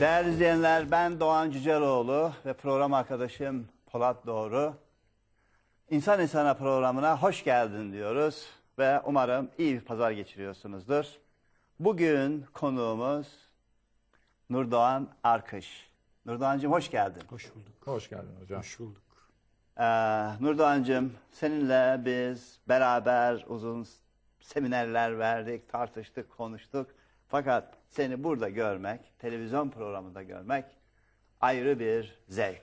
Değerli izleyenler ben Doğan Cüceloğlu ve program arkadaşım Polat Doğru. İnsan İnsana programına hoş geldin diyoruz ve umarım iyi bir pazar geçiriyorsunuzdur. Bugün konuğumuz Nurdoğan Arkış. Nurdoğancığım hoş geldin. Hoş bulduk. Hoş geldin hocam. Hoş bulduk. Ee, Nurdoğancığım seninle biz beraber uzun seminerler verdik, tartıştık, konuştuk. Fakat seni burada görmek, televizyon programında görmek ayrı bir zevk.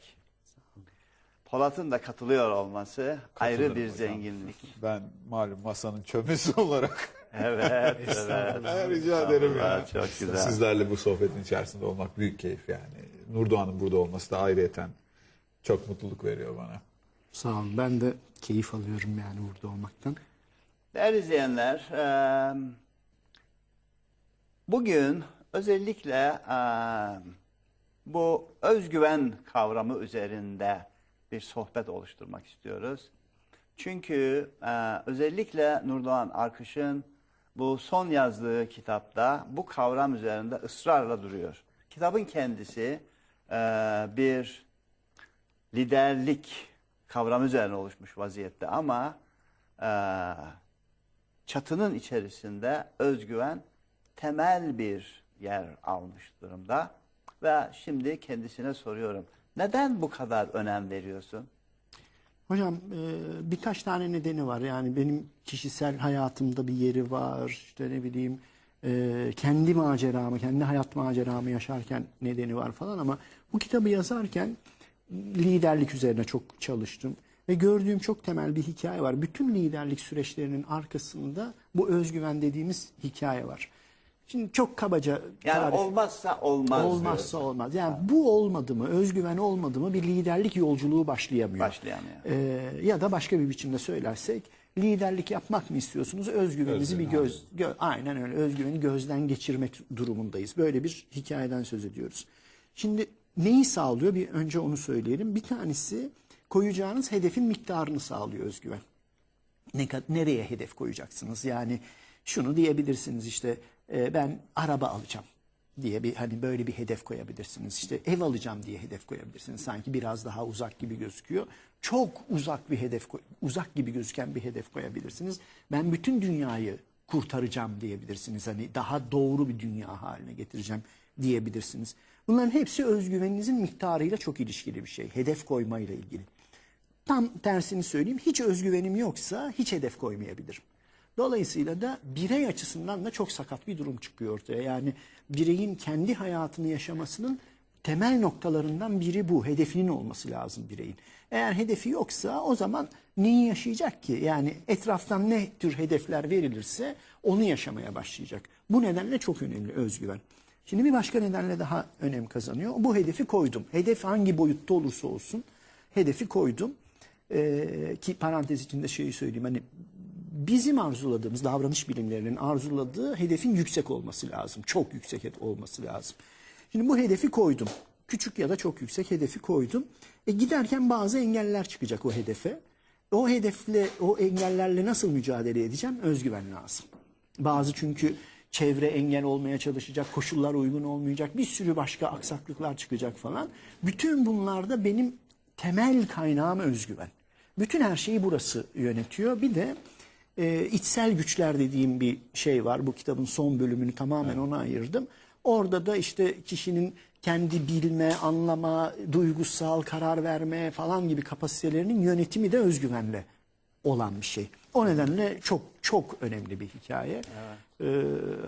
Polat'ın da katılıyor olması ayrı Katılırım bir hocam. zenginlik. Ben malum masanın çömesi olarak Evet, evet. Rica ederim ya. Çok güzel. Sizlerle bu sohbetin içerisinde olmak büyük keyif yani. Nurdoğan'ın burada olması da ayrıyeten çok mutluluk veriyor bana. Sağ olun. Ben de keyif alıyorum yani burada olmaktan. Değerli izleyenler, bugün özellikle bu özgüven kavramı üzerinde bir sohbet oluşturmak istiyoruz. Çünkü özellikle Nurdoğan Arkış'ın bu son yazdığı kitapta bu kavram üzerinde ısrarla duruyor. Kitabın kendisi bir liderlik kavramı üzerine oluşmuş vaziyette ama eee, çatının içerisinde özgüven temel bir yer almış durumda. Ve şimdi kendisine soruyorum. Neden bu kadar önem veriyorsun? Hocam e, birkaç tane nedeni var. Yani benim kişisel hayatımda bir yeri var. İşte ne bileyim e, kendi maceramı, kendi hayat maceramı yaşarken nedeni var falan ama bu kitabı yazarken liderlik üzerine çok çalıştım. Ve gördüğüm çok temel bir hikaye var. Bütün liderlik süreçlerinin arkasında bu özgüven dediğimiz hikaye var. Şimdi çok kabaca Yani tarif- olmazsa olmaz. Olmazsa diyorsun. olmaz. Yani bu olmadı mı, özgüven olmadı mı bir liderlik yolculuğu başlayamıyor. Başlayamıyor. Ee, ya da başka bir biçimde söylersek liderlik yapmak mı istiyorsunuz? Özgüveninizi bir göz, gö- aynen öyle özgüveni gözden geçirmek durumundayız. Böyle bir hikayeden söz ediyoruz. Şimdi neyi sağlıyor? Bir önce onu söyleyelim. Bir tanesi koyacağınız hedefin miktarını sağlıyor özgüven ne, nereye hedef koyacaksınız? Yani şunu diyebilirsiniz işte e, ben araba alacağım diye bir hani böyle bir hedef koyabilirsiniz. İşte ev alacağım diye hedef koyabilirsiniz. Sanki biraz daha uzak gibi gözüküyor. Çok uzak bir hedef uzak gibi gözüken bir hedef koyabilirsiniz. Ben bütün dünyayı kurtaracağım diyebilirsiniz. Hani daha doğru bir dünya haline getireceğim diyebilirsiniz. Bunların hepsi özgüveninizin miktarıyla çok ilişkili bir şey. Hedef koymayla ilgili. Tam tersini söyleyeyim. Hiç özgüvenim yoksa hiç hedef koymayabilirim. Dolayısıyla da birey açısından da çok sakat bir durum çıkıyor ortaya. Yani bireyin kendi hayatını yaşamasının temel noktalarından biri bu. Hedefinin olması lazım bireyin. Eğer hedefi yoksa o zaman neyi yaşayacak ki? Yani etraftan ne tür hedefler verilirse onu yaşamaya başlayacak. Bu nedenle çok önemli özgüven. Şimdi bir başka nedenle daha önem kazanıyor. Bu hedefi koydum. Hedef hangi boyutta olursa olsun hedefi koydum. Ee, ki parantez içinde şeyi söyleyeyim hani bizim arzuladığımız davranış bilimlerinin arzuladığı hedefin yüksek olması lazım. Çok yüksek olması lazım. Şimdi bu hedefi koydum. Küçük ya da çok yüksek hedefi koydum. E giderken bazı engeller çıkacak o hedefe. O hedefle, o engellerle nasıl mücadele edeceğim? Özgüven lazım. Bazı çünkü çevre engel olmaya çalışacak, koşullar uygun olmayacak, bir sürü başka aksaklıklar çıkacak falan. Bütün bunlarda benim temel kaynağım özgüven. Bütün her şeyi burası yönetiyor. Bir de e, içsel güçler dediğim bir şey var. Bu kitabın son bölümünü tamamen ona ayırdım. Orada da işte kişinin kendi bilme, anlama, duygusal karar verme falan gibi kapasitelerinin yönetimi de özgüvenle olan bir şey. O nedenle çok çok önemli bir hikaye. Ee,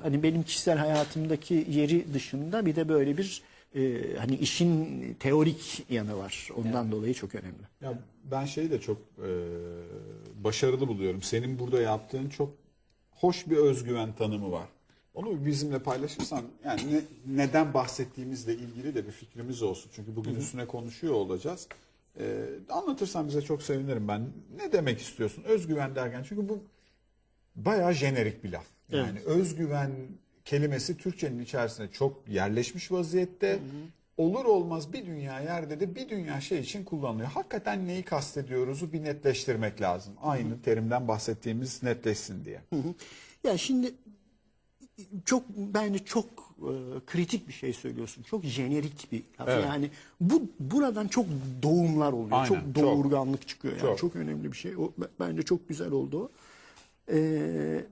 hani benim kişisel hayatımdaki yeri dışında bir de böyle bir e, hani işin teorik yanı var. Ondan dolayı çok önemli. Ya ben şeyi de çok e, başarılı buluyorum. Senin burada yaptığın çok hoş bir özgüven tanımı var. Onu bizimle paylaşırsan yani ne- neden bahsettiğimizle ilgili de bir fikrimiz olsun. Çünkü bugün üstüne konuşuyor olacağız. E, anlatırsan bize çok sevinirim ben. Ne demek istiyorsun özgüven derken? Çünkü bu bayağı jenerik bir laf. Yani özgüven kelimesi Türkçenin içerisine çok yerleşmiş vaziyette. olur olmaz bir dünya yerde de bir dünya şey için kullanılıyor. Hakikaten neyi kastediyoruzu bir netleştirmek lazım. Aynı terimden bahsettiğimiz netleşsin diye. Ya şimdi çok bence çok e, kritik bir şey söylüyorsun. Çok jenerik bir laf. Evet. Yani bu buradan çok doğumlar oluyor. Aynen, çok çok. doğurganlık çıkıyor. Yani çok. Çok. önemli bir şey. O bence çok güzel oldu. Ee,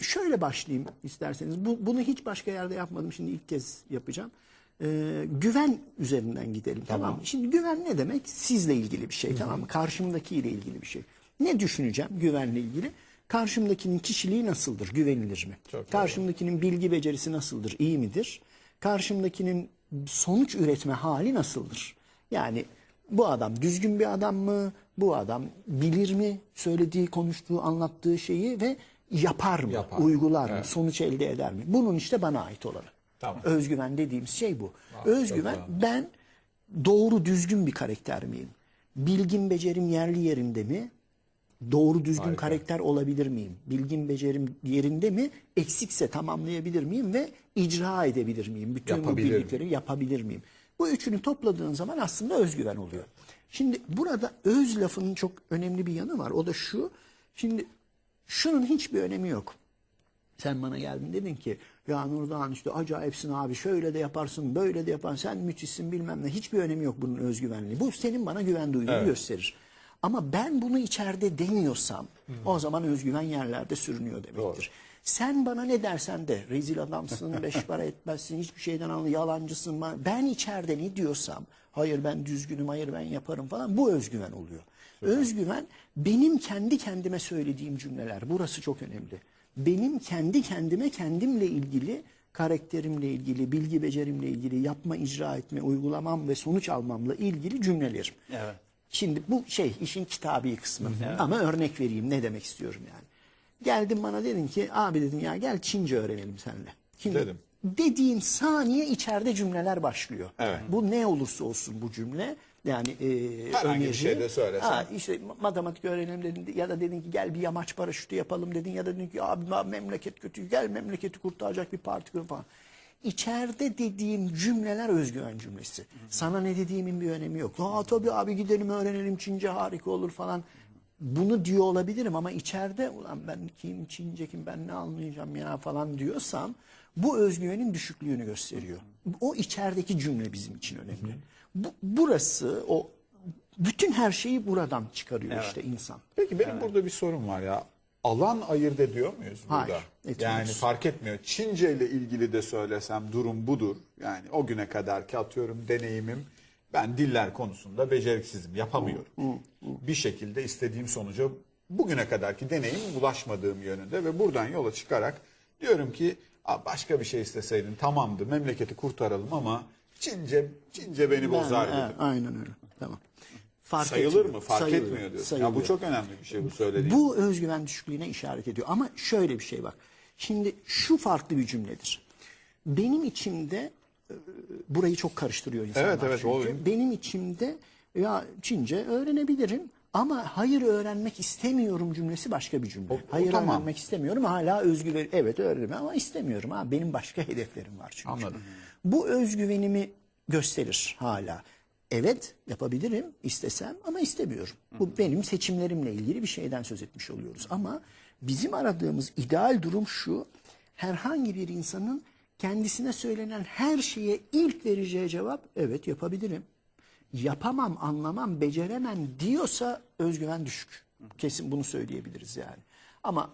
şöyle başlayayım isterseniz. Bu, bunu hiç başka yerde yapmadım. Şimdi ilk kez yapacağım. Ee, güven üzerinden gidelim tamam. mı? Şimdi güven ne demek? Sizle ilgili bir şey tamam mı? Karşımdakiyle ilgili bir şey. Ne düşüneceğim güvenle ilgili? Karşımdakinin kişiliği nasıldır? Güvenilir mi? Çok. Karşımdakinin bilgi becerisi nasıldır? iyi midir? Karşımdakinin sonuç üretme hali nasıldır? Yani bu adam düzgün bir adam mı? Bu adam bilir mi söylediği, konuştuğu, anlattığı şeyi ve yapar mı? Yapar. Uygular mı? Evet. Sonuç elde eder mi? Bunun işte bana ait olanı. Tamam. Özgüven dediğimiz şey bu. çok Özgüven ben doğru düzgün bir karakter miyim? Bilgim becerim yerli yerinde mi? Doğru düzgün Harika. karakter olabilir miyim? Bilgim becerim yerinde mi? Eksikse tamamlayabilir miyim ve icra edebilir miyim? Bütün bu bildikleri yapabilir miyim? Bu üçünü topladığın zaman aslında özgüven oluyor. Şimdi burada öz lafının çok önemli bir yanı var. O da şu. Şimdi şunun hiçbir önemi yok. Sen bana geldin dedin ki ya Nurdan işte acayipsin abi şöyle de yaparsın böyle de yaparsın sen müthişsin bilmem ne. Hiçbir önemi yok bunun özgüvenliği. Bu senin bana güven duygunu Evet. gösterir. Ama ben bunu içeride demiyorsam o zaman özgüven yerlerde sürünüyor demektir. Doğru. Sen bana ne dersen de rezil adamsın, beş para etmezsin, hiçbir şeyden anlı, yalancısın. Ben içeride ne diyorsam, hayır ben düzgünüm, hayır ben yaparım falan bu özgüven oluyor. Özgüven benim kendi kendime söylediğim cümleler. Burası çok önemli. Benim kendi kendime kendimle ilgili karakterimle ilgili, bilgi becerimle ilgili, yapma, icra etme, uygulamam ve sonuç almamla ilgili cümlelerim. Evet. Şimdi bu şey işin kitabi kısmı. Ama örnek vereyim ne demek istiyorum yani. Geldin bana dedin ki abi dedin ya gel Çince öğrenelim seninle. Şimdi Dedim. dediğim saniye içeride cümleler başlıyor. Evet. Bu ne olursa olsun bu cümle yani e, Herhangi bir öneri. şey de söylesen. Ha, işte matematik öğrenelim dedin ya da dedin ki gel bir yamaç paraşütü yapalım dedin ya da dedin ki abi abi memleket kötü gel memleketi kurtaracak bir parti kurun falan. İçeride dediğim cümleler özgüven cümlesi. Sana ne dediğimin bir önemi yok. Aa tabii abi gidelim öğrenelim Çince harika olur falan. Bunu diyor olabilirim ama içeride ulan ben kim Çince kim ben ne anlayacağım ya falan diyorsam bu özgüvenin düşüklüğünü gösteriyor. O içerideki cümle bizim için önemli. Bu, burası o bütün her şeyi buradan çıkarıyor işte insan. Peki benim burada bir sorun var ya. Alan ayırt ediyor muyuz burada? Etmiyoruz. yani fark etmiyor. Çince ile ilgili de söylesem durum budur. Yani o güne kadar ki atıyorum deneyimim ben diller konusunda beceriksizim, yapamıyorum. Bir şekilde istediğim sonuca bugüne kadarki deneyimim ulaşmadığım yönünde ve buradan yola çıkarak diyorum ki "Aa, başka bir şey isteseydin tamamdı memleketi kurtaralım ama Çince Çince beni bozar Ben- dedim. evet, aynen öyle. Tamam. Fark Sayılır etmiyor, mı? Fark sayılıyor, etmiyor diyorsun. Ya sayılıyor. bu çok önemli bir şey bu söylediğin. Bu özgüven düşüklüğüne işaret ediyor. Ama şöyle bir şey var. Şimdi şu farklı bir cümledir. Benim içimde e, burayı çok karıştırıyor insanlar Evet, evet, çünkü. Benim içimde ya Çince öğrenebilirim ama hayır öğrenmek istemiyorum cümlesi başka bir cümle. O- o hayır tamam. öğrenmek istemiyorum hala özgüven evet öğrenirim ama istemiyorum ha benim başka hedeflerim var çünkü. Anladım. Bu özgüvenimi gösterir hala. Evet yapabilirim istesem ama istemiyorum. Bu benim seçimlerimle ilgili bir şeyden söz etmiş oluyoruz. Ama bizim aradığımız ideal durum şu. Herhangi bir insanın kendisine söylenen her şeye ilk vereceği cevap evet yapabilirim. Yapamam, anlamam, beceremem diyorsa özgüven düşük. Kesin bunu söyleyebiliriz yani. Ama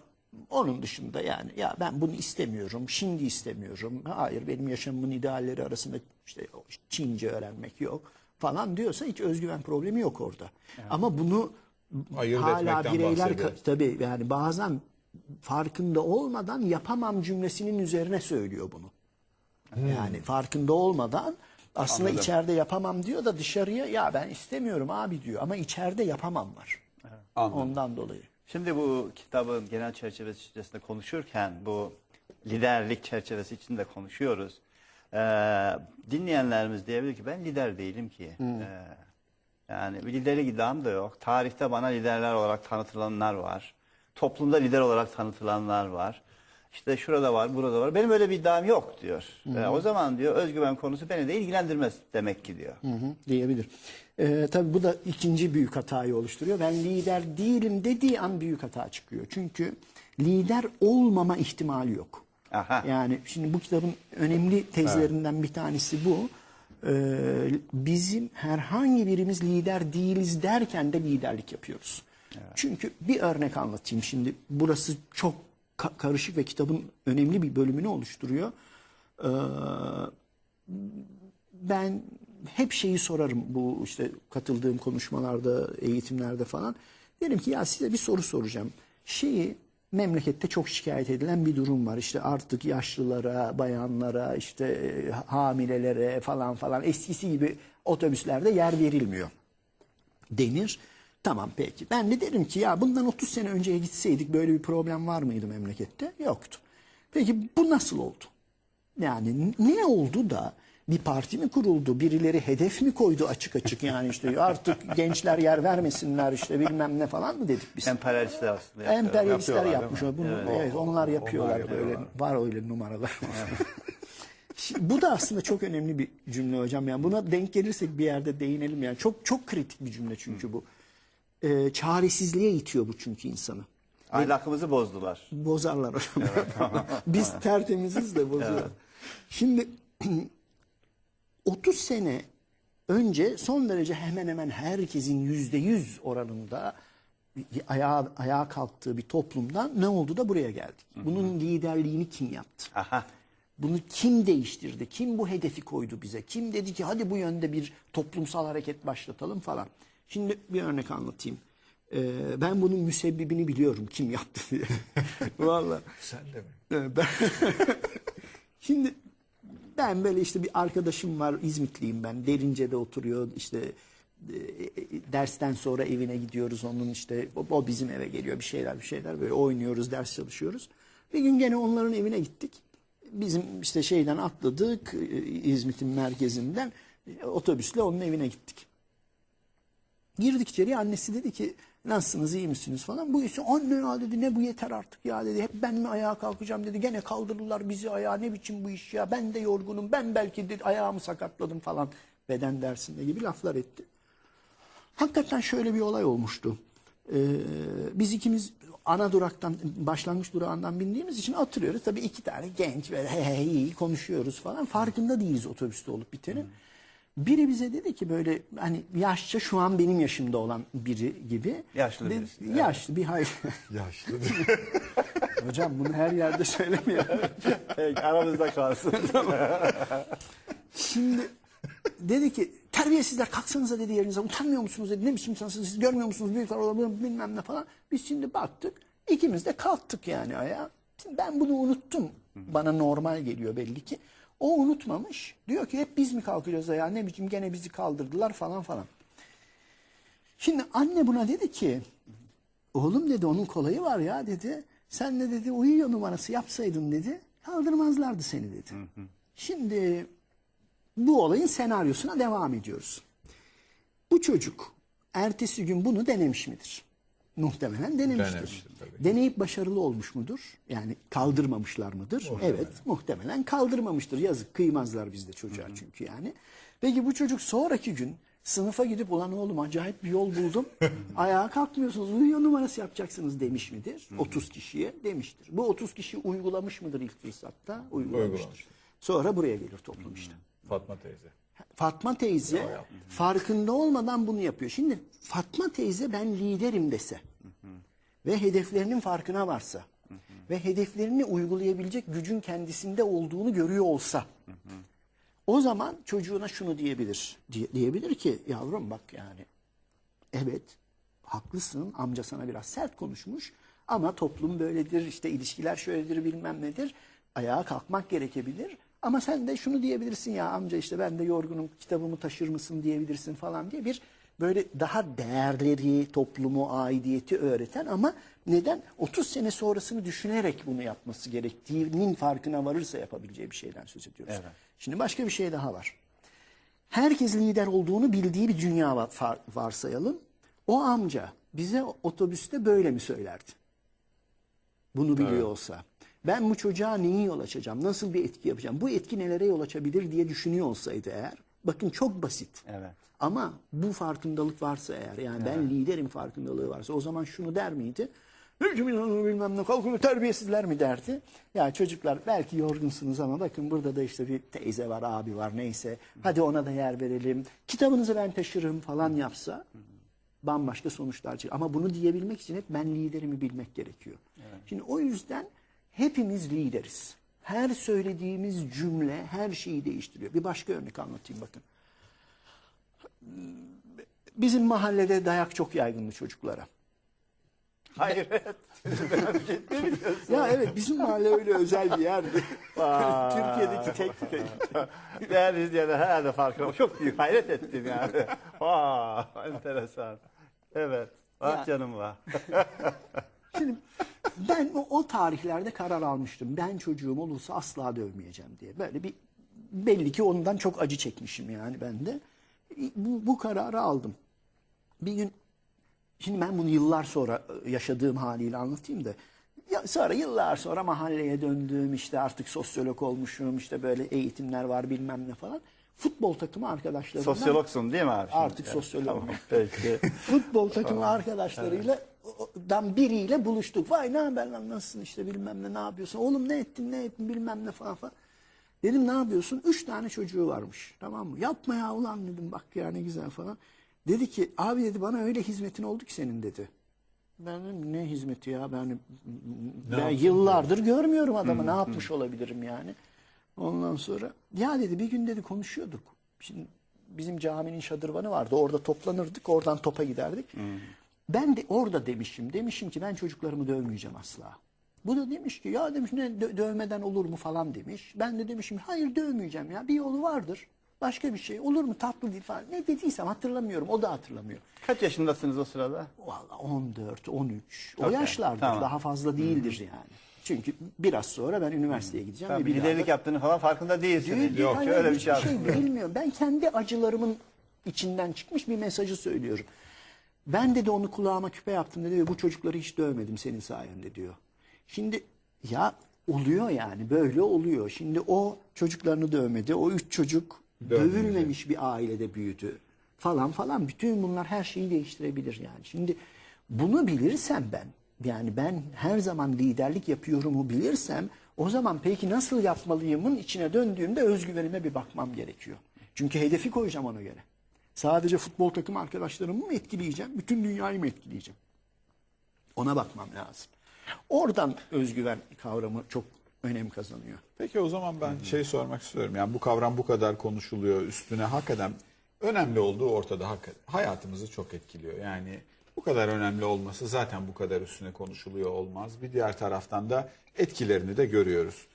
onun dışında yani ya ben bunu istemiyorum, şimdi istemiyorum. Hayır benim yaşamımın idealleri arasında işte Çince öğrenmek yok falan diyorsa hiç özgüven problemi yok orada. Ama bunu Ayırt hala bireyler tabii yani bazen farkında olmadan yapamam cümlesinin üzerine söylüyor bunu. Yani farkında olmadan aslında Anladım. içeride yapamam diyor da dışarıya ya ben istemiyorum abi diyor ama içeride yapamam var. Anladım. Ondan dolayı. Şimdi bu kitabın genel çerçevesi içerisinde konuşurken bu liderlik çerçevesi içinde konuşuyoruz. Ee, dinleyenlerimiz diyebilir ki ben lider değilim ki. Ee, yani bir liderlik iddiam da yok. Tarihte bana liderler olarak tanıtılanlar var. Toplumda lider olarak tanıtılanlar var. işte şurada var, burada var. Benim öyle bir iddiam yok diyor. E, o zaman diyor özgüven konusu beni de ilgilendirmez demek ki diyor. Hı hı, diyebilir. Ee, tabii bu da ikinci büyük hatayı oluşturuyor. Ben lider değilim dediği an büyük hata çıkıyor. Çünkü lider olmama ihtimali yok. Aha. Yani şimdi bu kitabın önemli tezlerinden bir tanesi bu. Ee, bizim herhangi birimiz lider değiliz derken de liderlik yapıyoruz. Çünkü bir örnek anlatayım şimdi. Burası çok ka- karışık ve kitabın önemli bir bölümünü oluşturuyor. Ee, ben hep şeyi sorarım bu işte katıldığım konuşmalarda, eğitimlerde falan. Derim ki ya size bir soru soracağım. Şeyi memlekette çok şikayet edilen bir durum var. İşte artık yaşlılara, bayanlara, işte e, hamilelere falan falan eskisi gibi otobüslerde yer verilmiyor denir. Tamam peki. Ben de derim ki ya bundan 30 sene önceye gitseydik böyle bir problem var mıydı memlekette? Yoktu. Peki bu nasıl oldu? Yani ne oldu da bir parti mi kuruldu? Birileri hedef mi koydu açık açık? Yani işte artık gençler yer vermesinler işte bilmem ne falan mı dedik biz? Emperyalistler aslında yapıyor. Emperyalistler Yapıyorlar, yapmış. Bunu, evet. onlar yapıyorlar böyle. Var öyle numaralar. Şimdi bu da aslında çok önemli bir cümle hocam. Yani buna denk gelirsek bir yerde değinelim yani. Çok çok kritik bir cümle çünkü bu. Ee, çaresizliğe itiyor bu çünkü insanı. Ahlakımızı bozdular. Bozarlar hocam. Biz tertemiziz de bozuyorlar. Şimdi 30 sene önce son derece hemen hemen herkesin yüzde yüz oranında ayağa, ayağa kalktığı bir toplumdan ne oldu da buraya geldik. Bunun liderliğini kim yaptı? Aha. Bunu kim değiştirdi? Kim bu hedefi koydu bize? Kim dedi ki hadi bu yönde bir toplumsal hareket başlatalım falan. Şimdi bir örnek anlatayım. Ee, ben bunun müsebbibini biliyorum kim yaptı diye. Vallahi. Sen de mi? Evet, ben Şimdi ben böyle işte bir arkadaşım var İzmitliyim ben. Derince'de oturuyor işte e, e, dersten sonra evine gidiyoruz onun işte o, o bizim eve geliyor bir şeyler bir şeyler böyle oynuyoruz ders çalışıyoruz. Bir gün gene onların evine gittik. Bizim işte şeyden atladık e, İzmit'in merkezinden e, otobüsle onun evine gittik. Girdik içeriye annesi dedi ki nasılsınız iyi misiniz falan. Bu ise anne ya dedi ne bu yeter artık ya dedi. Hep ben mi ayağa kalkacağım dedi. Gene kaldırırlar bizi ayağa ne biçim bu iş ya. Ben de yorgunum ben belki dedi, ayağımı sakatladım falan. Beden dersinde gibi laflar etti. Hakikaten şöyle bir olay olmuştu. Ee, biz ikimiz ana duraktan başlangıç durağından bindiğimiz için oturuyoruz. Tabii iki tane genç böyle he he iyi konuşuyoruz falan. Farkında değiliz otobüste olup bitenin. Biri bize dedi ki böyle hani yaşça şu an benim yaşımda olan biri gibi. Yaşlı Dedi- birisi, evet. Yaşlı bir hayır. Yaşlı. Hocam bunu her yerde söylemiyor. Peki, aramızda kalsın. Şimdi dedi ki terbiyesizler kalksanıza dedi yerinize utanmıyor musunuz dedi. Ne biçim insansınız siz görmüyor musunuz büyükler olabilir bilmem ne falan. Biz şimdi baktık ikimiz de kalktık yani ayağa. Ben bunu unuttum. Bana normal geliyor belli ki. O unutmamış. Diyor ki hep biz mi kalkacağız ayağa ne biçim gene bizi kaldırdılar falan falan. Şimdi anne buna dedi ki oğlum dedi onun kolayı var ya dedi. Sen de dedi uyuyor numarası yapsaydın dedi kaldırmazlardı seni dedi. Şimdi bu olayın senaryosuna devam ediyoruz. Bu çocuk ertesi gün bunu denemiş midir? Muhtemelen denemiştir. Denemiştir tabii. Deneyip başarılı olmuş mudur? Yani kaldırmamışlar mıdır? Evet, muhtemelen kaldırmamıştır. Yazık, kıymazlar bizde çocuğa çünkü yani. Peki bu çocuk sonraki gün sınıfa gidip ulan oğlum acayip bir yol buldum. Ayağa kalkmıyorsunuz, uyuyor numarası yapacaksınız demiş midir? 30 kişiye demiştir. Bu 30 kişi uygulamış mıdır ilk fırsatta? Uygulamıştır. Uygulamıştır. Sonra buraya gelir toplum işte. Fatma teyze. Fatma teyze farkında olmadan bunu yapıyor. Şimdi Fatma teyze ben liderim dese ve hedeflerinin farkına varsa ve hedeflerini uygulayabilecek gücün kendisinde olduğunu görüyor olsa o zaman çocuğuna şunu diyebilir. Diye- diyebilir ki yavrum bak yani evet haklısın amca sana biraz sert konuşmuş ama toplum böyledir işte ilişkiler şöyledir bilmem nedir ayağa kalkmak gerekebilir ama sen de şunu diyebilirsin ya amca işte ben de yorgunum kitabımı taşır mısın diyebilirsin falan diye bir böyle daha değerleri toplumu aidiyeti öğreten ama neden 30 sene sonrasını düşünerek bunu yapması gerektiğinin farkına varırsa yapabileceği bir şeyden söz ediyoruz. Şimdi başka bir şey daha var herkes lider olduğunu bildiği bir dünya varsayalım. O amca bize otobüste böyle mi söylerdi? Bunu biliyor olsa. Ben bu çocuğa neyi yol açacağım? Nasıl bir etki yapacağım? Bu etki nelere yol açabilir diye düşünüyor olsaydı eğer. Bakın çok basit. Evet. Ama bu farkındalık varsa eğer yani ben liderim farkındalığı varsa o zaman şunu der miydi? bilmem ne kalkın terbiyesizler mi derdi. Ya çocuklar belki yorgunsunuz ama bakın burada da işte bir teyze var abi var neyse. Hadi ona da yer verelim. Kitabınızı ben taşırım falan yapsa bambaşka sonuçlar çıkar. Ama bunu diyebilmek için hep ben liderimi bilmek gerekiyor. Şimdi o yüzden hepimiz lideriz. Her söylediğimiz cümle her şeyi değiştiriyor. Bir başka örnek anlatayım bakın. Bizim mahallede dayak çok yaygındı çocuklara. Diyorsun? Ya evet bizim mahalle öyle özel bir yerdi. Türkiye'deki tek Değerli izleyenler herhalde farkına. Çok büyük hayret ettim yani. Vay enteresan. Evet. Ah canım var. Şimdi ben o, o tarihlerde karar almıştım. Ben çocuğum olursa asla dövmeyeceğim diye. Böyle bir belli ki ondan çok acı çekmişim yani ben de. Bu, bu kararı aldım. Bir gün şimdi ben bunu yıllar sonra e, yaşadığım haliyle anlatayım da. Ya sonra yıllar sonra mahalleye döndüm işte artık sosyolog olmuşum işte böyle eğitimler var bilmem ne falan. Futbol takımı arkadaşlarımdan Sosyologsun değil mi abi? Artık sosyologum. Tamam, peki. futbol takımı arkadaşlarıyla dan biriyle buluştuk. Vay ne haber lan nasılsın işte bilmem ne ne yapıyorsun. Oğlum ne ettin ne ettin bilmem ne falan falan. Dedim ne yapıyorsun? Üç tane çocuğu varmış. Tamam mı? Yapma ya ulan dedim bak ya ne güzel falan. Dedi ki abi dedi bana öyle hizmetin oldu ki senin dedi. Ben dedim ne hizmeti ya ben, ben yıllardır görmüyorum adamı ne yapmış olabilirim yani. Ondan sonra ya dedi bir gün dedi konuşuyorduk. Şimdi bizim caminin şadırvanı vardı orada toplanırdık oradan topa giderdik. Ben de orada demişim demişim ki ben çocuklarımı dövmeyeceğim asla. Bu da demiş ki ya demiş ne dö- dövmeden olur mu falan demiş. Ben de demişim hayır dövmeyeceğim ya bir yolu vardır. Başka bir şey olur mu tatlı değil falan. Ne dediysem hatırlamıyorum o da hatırlamıyor. Kaç yaşındasınız o sırada? Valla 14, 13 o Okey, yaşlardır tamam. daha fazla değildir yani. Çünkü biraz sonra ben üniversiteye gideceğim. Ve bir liderlik yaptığını falan farkında değilsiniz. Değil, Yok hayır, öyle bir şey. şey bilmiyorum. Ben kendi acılarımın içinden çıkmış bir mesajı söylüyorum. Ben de onu kulağıma küpe yaptım dedi ve bu çocukları hiç dövmedim senin sayende diyor. Şimdi ya oluyor yani böyle oluyor. Şimdi o çocuklarını dövmedi. O üç çocuk Dövmeyecek. dövülmemiş bir ailede büyüdü falan falan. Bütün bunlar her şeyi değiştirebilir yani. Şimdi bunu bilirsem ben yani ben her zaman liderlik yapıyorumu bilirsem o zaman peki nasıl yapmalıyımın içine döndüğümde özgüvenime bir bakmam gerekiyor. Çünkü hedefi koyacağım ona göre. Sadece futbol takım arkadaşlarımı mı etkileyeceğim? Bütün dünyayı mı etkileyeceğim? Ona bakmam lazım. Oradan özgüven kavramı çok önem kazanıyor. Peki o zaman ben şey sormak istiyorum. Yani bu kavram bu kadar konuşuluyor. Üstüne hakikaten önemli olduğu ortada. Hayatımızı çok etkiliyor. Yani bu kadar önemli olması zaten bu kadar üstüne konuşuluyor olmaz. Bir diğer taraftan da etkilerini de görüyoruz.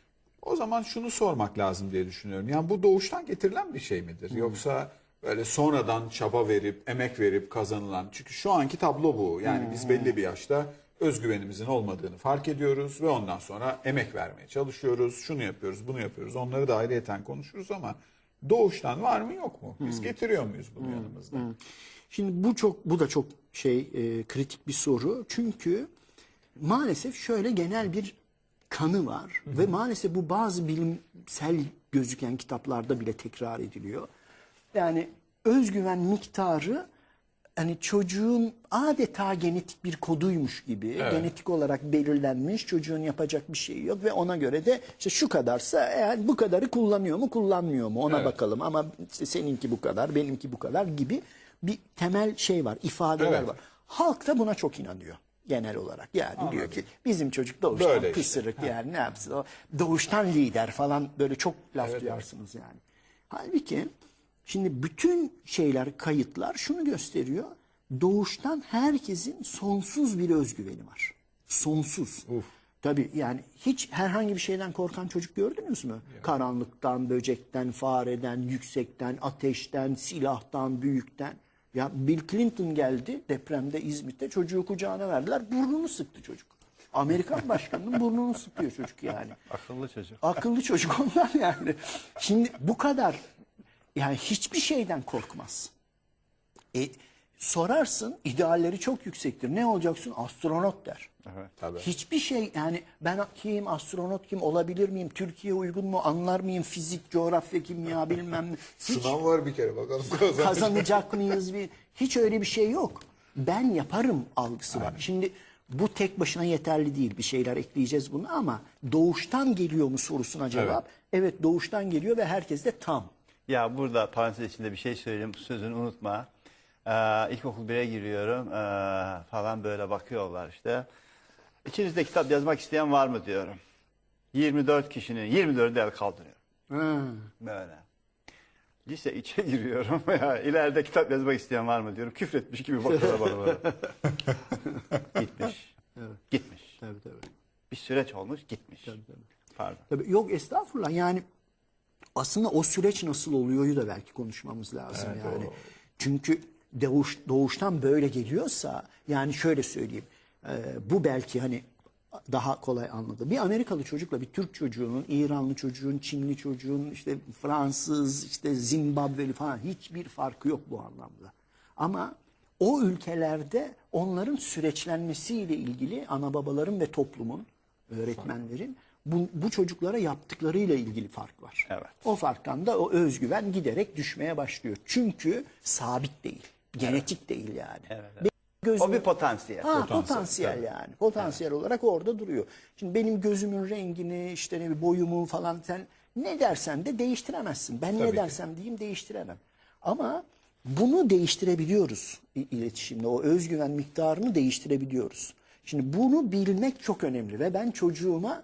O zaman şunu sormak lazım diye düşünüyorum. Yani bu doğuştan getirilen bir şey midir? Yoksa böyle sonradan çaba verip, emek verip kazanılan. Çünkü şu anki tablo bu. Yani biz belli bir yaşta özgüvenimizin olmadığını fark ediyoruz ve ondan sonra emek vermeye çalışıyoruz. Şunu yapıyoruz, bunu yapıyoruz. Onları da ayrıyeten konuşuruz ama doğuştan var mı yok mu? Biz getiriyor muyuz bunu yanımızda? Şimdi bu çok bu da çok şey e, kritik bir soru. Çünkü maalesef şöyle genel bir kanı var ve maalesef bu bazı bilimsel gözüken kitaplarda bile tekrar ediliyor. Yani özgüven miktarı hani çocuğun adeta genetik bir koduymuş gibi genetik olarak belirlenmiş çocuğun yapacak bir şeyi yok ve ona göre de işte şu kadarsa eğer bu kadarı kullanıyor mu kullanmıyor mu ona Evet. bakalım ama işte seninki bu kadar benimki bu kadar gibi bir temel şey var ifadeler Evet. var. Halk da buna çok inanıyor genel olarak. Yani diyor ki bizim çocuk doğuştan Böyle işte. pısırık yani ne yapsın o doğuştan lider falan böyle çok laf duyarsınız yani. Halbuki şimdi bütün şeyler kayıtlar şunu gösteriyor. Doğuştan herkesin sonsuz bir özgüveni var. Sonsuz. Tabii yani hiç herhangi bir şeyden korkan çocuk gördünüz mü? Karanlıktan, böcekten, fareden, yüksekten, ateşten, silahtan, büyükten. Ya Bill Clinton geldi depremde İzmit'te çocuğu kucağına verdiler. Burnunu sıktı çocuk. Amerikan başkanının burnunu sıkıyor çocuk yani. Akıllı çocuk. Akıllı çocuk onlar yani. Şimdi bu kadar yani hiçbir şeyden korkmaz. E, sorarsın idealleri çok yüksektir. Ne olacaksın? Astronot der. Evet. Tabii. Hiçbir şey yani ben kim, astronot kim olabilir miyim, Türkiye uygun mu, anlar mıyım, fizik, coğrafya, kimya bilmem ne. Hiç Sınav var bir kere bakalım kazanacak. mıyız? Bir, hiç öyle bir şey yok. Ben yaparım algısı var. Şimdi bu tek başına yeterli değil. Bir şeyler ekleyeceğiz bunu ama doğuştan geliyor mu sorusuna cevap. Evet, doğuştan geliyor ve herkes de tam. Ya burada parantez içinde bir şey söyleyeyim sözünü unutma. Ee, ilkokul 1'e giriyorum ee, falan böyle bakıyorlar işte. İçinizde kitap yazmak isteyen var mı diyorum. 24 kişinin 24'ü el kaldırıyor. Böyle. Lise 3'e giriyorum ya ileride kitap yazmak isteyen var mı diyorum. Küfretmiş gibi bakıyorlar bana böyle. Gitmiş. Gitmiş. Tabii tabii. Bir süreç olmuş gitmiş. Pardon. Tabii yok estağfurullah yani aslında o süreç nasıl oluyoryu da belki konuşmamız lazım yani. Çünkü doğuş, doğuştan böyle geliyorsa yani şöyle söyleyeyim e, bu belki hani daha kolay anladı. Bir Amerikalı çocukla bir Türk çocuğunun, İranlı çocuğun, Çinli çocuğun, işte Fransız, işte Zimbabweli falan hiçbir farkı yok bu anlamda. Ama o ülkelerde onların süreçlenmesiyle ilgili ana babaların ve toplumun, öğretmenlerin bu, bu çocuklara yaptıklarıyla ilgili fark var. Evet. O farktan da o özgüven giderek düşmeye başlıyor. Çünkü sabit değil, genetik değil yani. Benim gözümün- O bir potansiyel. Ha, Potansiyel, potansiyel, tabii. yani. Potansiyel olarak orada duruyor. Şimdi benim gözümün rengini, işte ne bileyim, boyumu falan sen ne dersen de değiştiremezsin. Ben Tabii ne ki. dersem diyeyim değiştiremem. Ama bunu değiştirebiliyoruz i- iletişimde. O özgüven miktarını değiştirebiliyoruz. Şimdi bunu bilmek çok önemli ve ben çocuğuma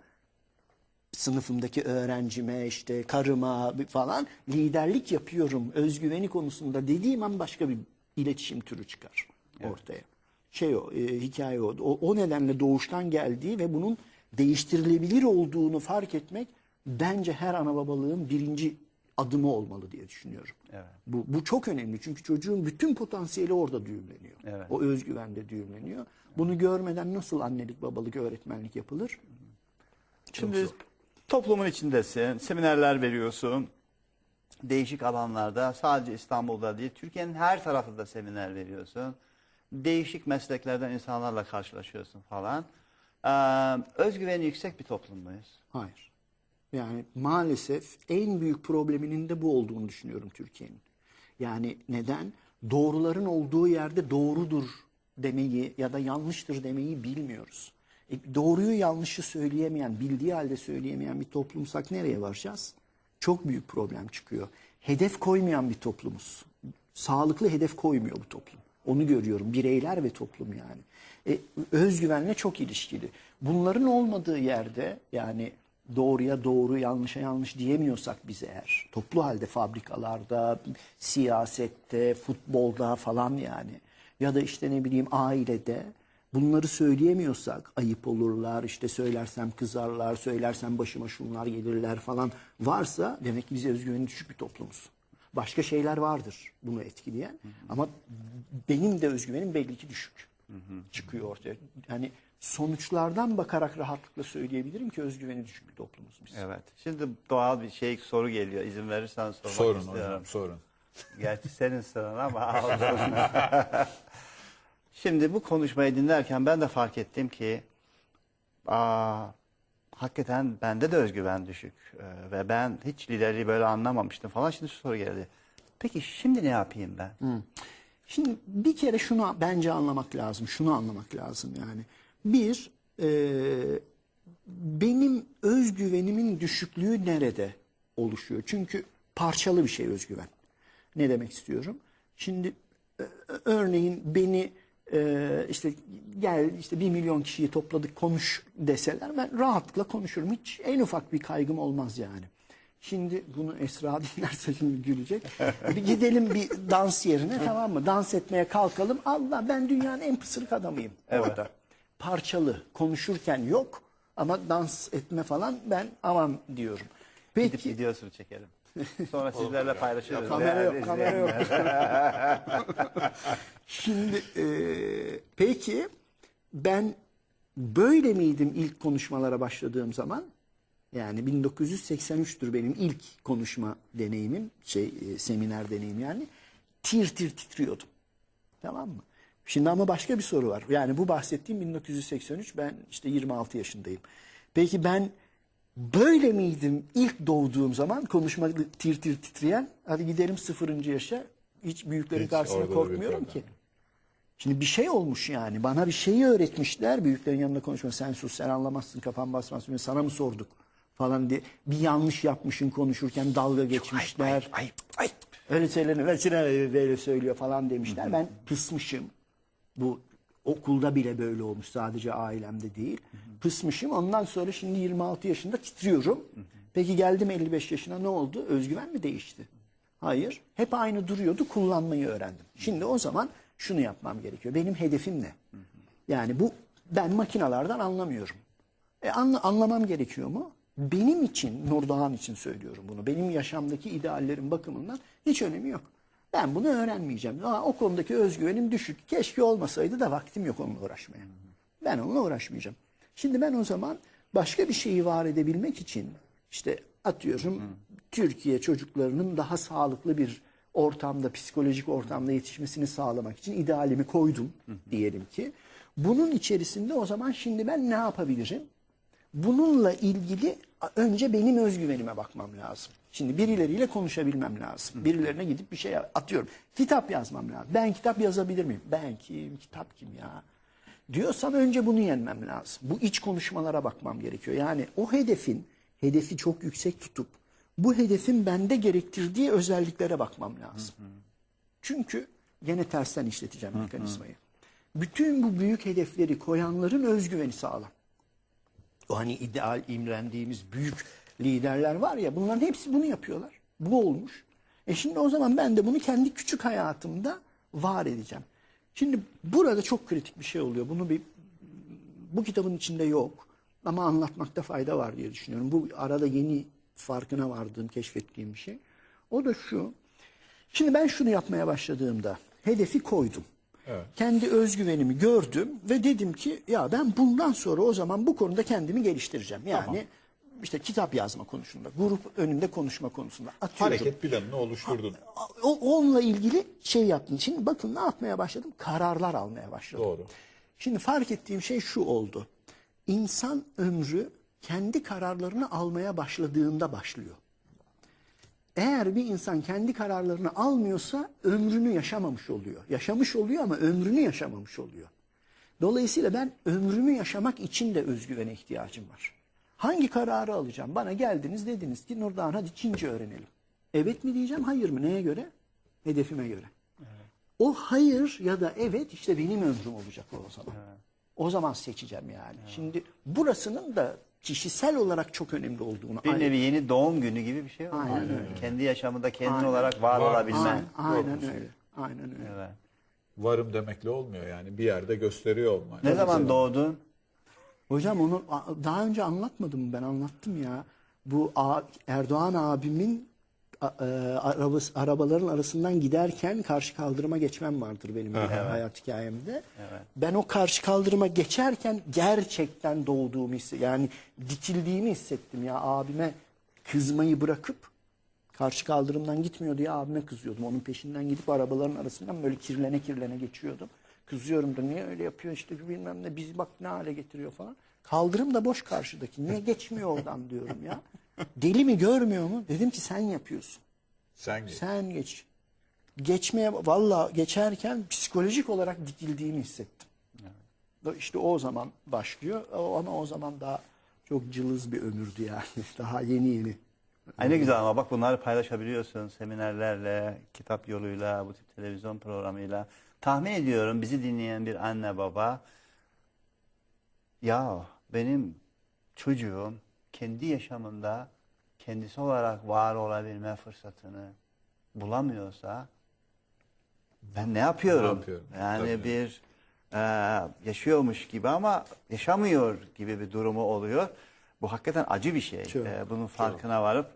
sınıfımdaki öğrencime işte karıma falan liderlik yapıyorum özgüveni konusunda dediğim an başka bir iletişim türü çıkar ortaya. Şey o e, hikaye o. o. O nedenle doğuştan geldiği ve bunun değiştirilebilir olduğunu fark etmek bence her ana babalığın birinci adımı olmalı diye düşünüyorum. Evet. Bu, bu çok önemli çünkü çocuğun bütün potansiyeli orada düğümleniyor. Evet. O özgüvende düğümleniyor. Bunu görmeden nasıl annelik, babalık, öğretmenlik yapılır? Şimdi toplumun içindesin, seminerler veriyorsun. Değişik alanlarda sadece İstanbul'da değil, Türkiye'nin her tarafında seminer veriyorsun. Değişik mesleklerden insanlarla karşılaşıyorsun falan. Ee, özgüveni yüksek bir toplum muyuz? Hayır. Yani maalesef en büyük probleminin de bu olduğunu düşünüyorum Türkiye'nin. Yani neden? Doğruların olduğu yerde doğrudur demeyi ya da yanlıştır demeyi bilmiyoruz. E, doğruyu yanlışı söyleyemeyen, bildiği halde söyleyemeyen bir toplumsak nereye varacağız? Çok büyük problem çıkıyor. Hedef koymayan bir toplumuz. Sağlıklı hedef koymuyor bu toplum. Onu görüyorum. Bireyler ve toplum yani. E, özgüvenle çok ilişkili. Bunların olmadığı yerde yani doğruya doğru, yanlışa yanlış diyemiyorsak biz eğer toplu halde fabrikalarda, siyasette, futbolda falan yani ya da işte ne bileyim ailede bunları söyleyemiyorsak ayıp olurlar, işte söylersem kızarlar, söylersem başıma şunlar gelirler falan varsa demek ki biz özgüveni düşük bir toplumuz. Başka şeyler vardır bunu etkileyen ama benim de özgüvenim belli ki düşük çıkıyor ortaya. Yani sonuçlardan bakarak rahatlıkla söyleyebilirim ki özgüveni düşük bir toplumuz biz. Evet. Şimdi doğal bir şey soru geliyor. İzin verirsen sormak Sorun istiyorum. hocam sorun. Gerçi senin sıran ama olsun. Şimdi bu konuşmayı dinlerken ben de fark ettim ki aa, hakikaten bende de özgüven düşük Ee, ve ben hiç liderliği böyle anlamamıştım falan. Şimdi şu soru geldi. Peki şimdi ne yapayım ben? Şimdi bir kere şunu bence anlamak lazım. Şunu anlamak lazım yani. Bir, e, benim özgüvenimin düşüklüğü nerede oluşuyor? Çünkü parçalı bir şey özgüven. Ne demek istiyorum? Şimdi e, örneğin beni e, işte gel işte bir milyon kişiyi topladık konuş deseler ben rahatlıkla konuşurum. Hiç en ufak bir kaygım olmaz yani. Şimdi bunu Esra dinlerse şimdi gülecek. Bir gidelim bir dans yerine tamam mı? Dans etmeye kalkalım. Allah ben dünyanın en pısırık adamıyım orada. Parçalı konuşurken yok ama dans etme falan ben aman diyorum. Gidip Peki videosunu çekelim. Sonra sizlerle paylaşırız. kamera değerli yok kamera yok. Şimdi e, peki ben böyle miydim ilk konuşmalara başladığım zaman? Yani 1983'tür benim ilk konuşma deneyimim, şey e, seminer deneyim yani. Tir tir titriyordum. Tamam mı? Şimdi ama başka bir soru var. Yani bu bahsettiğim 1983 ben işte 26 yaşındayım. Peki ben böyle miydim ilk doğduğum zaman konuşma tir tir titreyen hadi gidelim sıfırıncı yaşa hiç büyüklerin Hiç, karşısında orada da bir korkmuyorum ki. Şimdi bir şey olmuş yani. Bana bir şeyi öğretmişler. Büyüklerin yanında konuşma. Sen sus, sen anlamazsın, kafan basmaz. Sana mı sorduk falan diye. Bir yanlış yapmışın konuşurken dalga geçmişler. Ayıp, ayıp. Öyle şeylerini versene böyle söylüyor falan demişler. Ben pısmışım. Bu okulda bile böyle olmuş. Sadece ailemde değil. Pısmışım. Ondan sonra şimdi 26 yaşında titriyorum. Peki geldim 55 yaşına ne oldu? Özgüven mi değişti? Hayır. Hep aynı duruyordu. Kullanmayı öğrendim. Şimdi o zaman şunu yapmam gerekiyor. Benim hedefim ne? Yani bu ben makinalardan anlamıyorum. E anla- anlamam gerekiyor mu? Benim için, Nurdoğan için söylüyorum bunu. Benim yaşamdaki ideallerim bakımından hiç önemi yok. Ben bunu öğrenmeyeceğim. Aa, o konudaki özgüvenim düşük. Keşke olmasaydı da vaktim yok onunla uğraşmaya. Ben onunla uğraşmayacağım. Şimdi ben o zaman başka bir şeyi var edebilmek için işte atıyorum Türkiye çocuklarının daha sağlıklı bir ortamda, psikolojik ortamda yetişmesini sağlamak için idealimi koydum diyelim ki. Bunun içerisinde o zaman şimdi ben ne yapabilirim? Bununla ilgili önce benim özgüvenime bakmam lazım. Şimdi birileriyle konuşabilmem lazım. Birilerine gidip bir şey atıyorum. Kitap yazmam lazım. Ben kitap yazabilir miyim? Ben kim? Kitap kim ya? Diyorsam önce bunu yenmem lazım. Bu iç konuşmalara bakmam gerekiyor. Yani o hedefin, hedefi çok yüksek tutup bu hedefin bende gerektirdiği özelliklere bakmam lazım. Çünkü gene tersten işleteceğim mekanizmayı. Bütün bu büyük hedefleri koyanların özgüveni sağlam. Hani ideal imrendiğimiz büyük liderler var ya bunların hepsi bunu yapıyorlar. Bu olmuş. E şimdi o zaman ben de bunu kendi küçük hayatımda var edeceğim. Şimdi burada çok kritik bir şey oluyor. Bunu bir bu kitabın içinde yok ama anlatmakta fayda var diye düşünüyorum. Bu arada yeni farkına vardığım, keşfettiğim bir şey. O da şu. Şimdi ben şunu yapmaya başladığımda hedefi koydum. Evet. Kendi özgüvenimi gördüm ve dedim ki ya ben bundan sonra o zaman bu konuda kendimi geliştireceğim. Yani işte kitap yazma konusunda, grup önünde konuşma konusunda atıyorum. Hareket planını oluşturdun. O, onunla ilgili şey yaptım. Şimdi bakın ne yapmaya başladım? Kararlar almaya başladım. Doğru. Şimdi fark ettiğim şey şu oldu. İnsan ömrü kendi kararlarını almaya başladığında başlıyor. Eğer bir insan kendi kararlarını almıyorsa ömrünü yaşamamış oluyor. Yaşamış oluyor ama ömrünü yaşamamış oluyor. Dolayısıyla ben ömrümü yaşamak için de özgüvene ihtiyacım var. Hangi kararı alacağım? Bana geldiniz dediniz ki Nurdan hadi Çince öğrenelim. Evet mi diyeceğim hayır mı? Neye göre? Hedefime göre. O hayır ya da evet işte benim ömrüm olacak o zaman. O zaman seçeceğim yani. Şimdi burasının da kişisel olarak çok önemli olduğunu. Bir nevi yeni doğum günü gibi bir şey oldu. Aynen öyle. Kendi yaşamında kendin Aynen. olarak var, Var. olabilmen. Aynen, aynen öyle. Aynen öyle. Evet. Varım demekle olmuyor yani. Bir yerde gösteriyor olman. Ne zaman doğdun? Hocam onu daha önce anlatmadım mı? Ben anlattım ya. Bu Erdoğan abimin arabası, arabaların arasından giderken karşı kaldırıma geçmem vardır benim hayat hikayemde. Ben o karşı kaldırıma geçerken gerçekten doğduğumu hissettim. Yani dikildiğimi hissettim ya abime kızmayı bırakıp karşı kaldırımdan gitmiyor diye abime kızıyordum. Onun peşinden gidip arabaların arasından böyle kirlene kirlene geçiyordum. Kızıyorum da niye öyle yapıyor işte bilmem ne bizi bak ne hale getiriyor falan. Kaldırım da boş karşıdaki. Niye geçmiyor oradan diyorum ya. Deli mi görmüyor mu? Dedim ki sen yapıyorsun. Sen geç. Sen geç. Geçmeye valla geçerken psikolojik olarak dikildiğimi hissettim. İşte o zaman başlıyor O- ama o zaman daha çok cılız bir ömürdü yani. Daha yeni yeni. Ay ne güzel ama bak bunları paylaşabiliyorsun seminerlerle, kitap yoluyla, bu tip televizyon programıyla. Tahmin ediyorum bizi dinleyen bir anne baba ya benim çocuğum kendi yaşamında kendisi olarak var olabilme fırsatını bulamıyorsa ben ne yapıyorum? Ne yapıyorum? Yani Tabii. bir e, yaşıyormuş gibi ama yaşamıyor gibi bir durumu oluyor. Bu hakikaten acı bir şey. Çok, E, bunun farkına varıp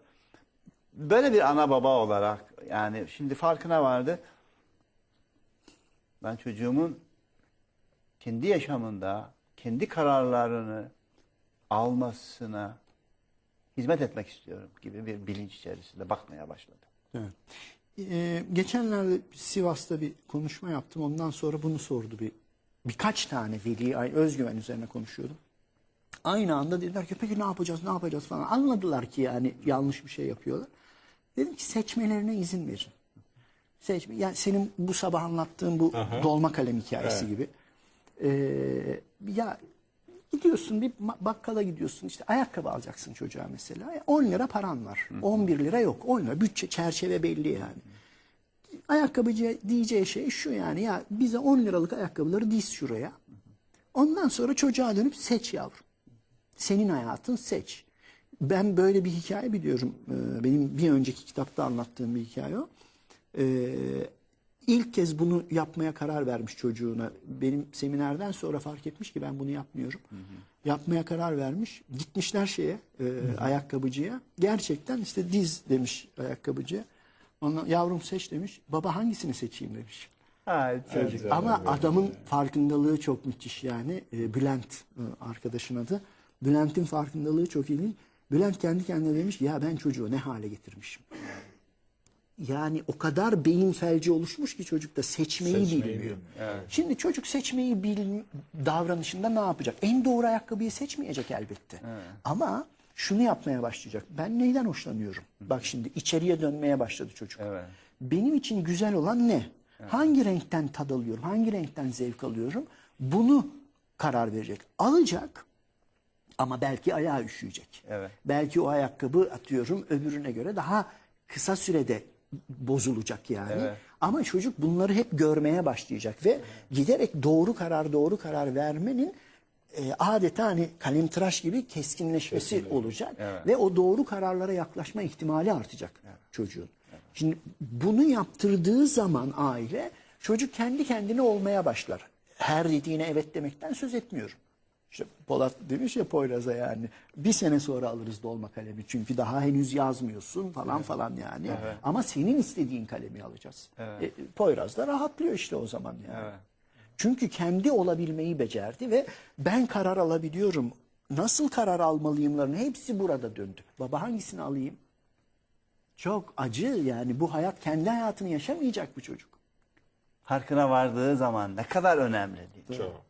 böyle bir ana baba olarak yani şimdi farkına vardı. Ben çocuğumun kendi yaşamında kendi kararlarını almasına hizmet etmek istiyorum gibi bir bilinç içerisinde bakmaya başladı. Evet. Ee, geçenlerde Sivas'ta bir konuşma yaptım. Ondan sonra bunu sordu bir birkaç tane veli ay- özgüven üzerine konuşuyordum. Aynı anda dediler ki peki ne yapacağız ne yapacağız falan. Anladılar ki yani yanlış bir şey yapıyorlar. Dedim ki seçmelerine izin verin. Seçme, yani senin bu sabah anlattığın bu dolma kalem hikayesi gibi. Ee, ya gidiyorsun bir bakkala gidiyorsun işte ayakkabı alacaksın çocuğa mesela. Ya 10 lira paran var. 11 lira yok. 10 lira bütçe çerçeve belli yani. Ayakkabıcı diyeceği şey şu yani ya bize 10 liralık ayakkabıları diz şuraya. Ondan sonra çocuğa dönüp seç yavrum. Senin hayatın seç. Ben böyle bir hikaye biliyorum. Ee, Benim bir önceki kitapta anlattığım bir hikaye o. İlk kez bunu yapmaya karar vermiş çocuğuna. Benim seminerden sonra fark etmiş ki ben bunu yapmıyorum. Yapmaya karar vermiş. Gitmişler şeye, e, ayakkabıcıya. Gerçekten işte diz demiş ayakkabıcıya. Ona yavrum seç demiş. Baba hangisini seçeyim demiş. Ay çocuk. Ama adamın farkındalığı çok müthiş yani. E, Bülent e, arkadaşın adı. Bülent'in farkındalığı çok ilginç. Bülent kendi kendine demiş ya ben çocuğu ne hale getirmişim. Yani o kadar beyin felci oluşmuş ki çocukta seçmeyi, Seçmeyi bilmiyor. bilmiyor. Şimdi çocuk seçmeyi bil davranışında ne yapacak? En doğru ayakkabıyı seçmeyecek elbette. Ama şunu yapmaya başlayacak. Ben neyden hoşlanıyorum? Bak şimdi içeriye dönmeye başladı çocuk. Evet. Benim için güzel olan ne? Hangi renkten tad alıyorum? Hangi renkten zevk alıyorum? Bunu karar verecek. Alacak ama belki ayağı üşüyecek. Evet. Belki o ayakkabı atıyorum öbürüne göre daha kısa sürede bozulacak yani. Evet. Ama çocuk bunları hep görmeye başlayacak ve giderek doğru karar doğru karar vermenin e, adeta hani kalemtıraş gibi keskinleşmesi olacak ve o doğru kararlara yaklaşma ihtimali artacak çocuğun. Şimdi bunu yaptırdığı zaman aile çocuk kendi kendine olmaya başlar. Her dediğine evet demekten söz etmiyorum. İşte Polat demiş ya Poyraz'a yani bir sene sonra alırız dolma kalemi çünkü daha henüz yazmıyorsun falan falan yani. Ama senin istediğin kalemi alacağız. E, Poyraz da rahatlıyor işte o zaman yani. Çünkü kendi olabilmeyi becerdi ve ben karar alabiliyorum. Nasıl karar almalıyımların hepsi burada döndü. Baba hangisini alayım? Çok acı yani bu hayat kendi hayatını yaşamayacak bu çocuk. Farkına vardığı zaman ne kadar önemli değil. Çok.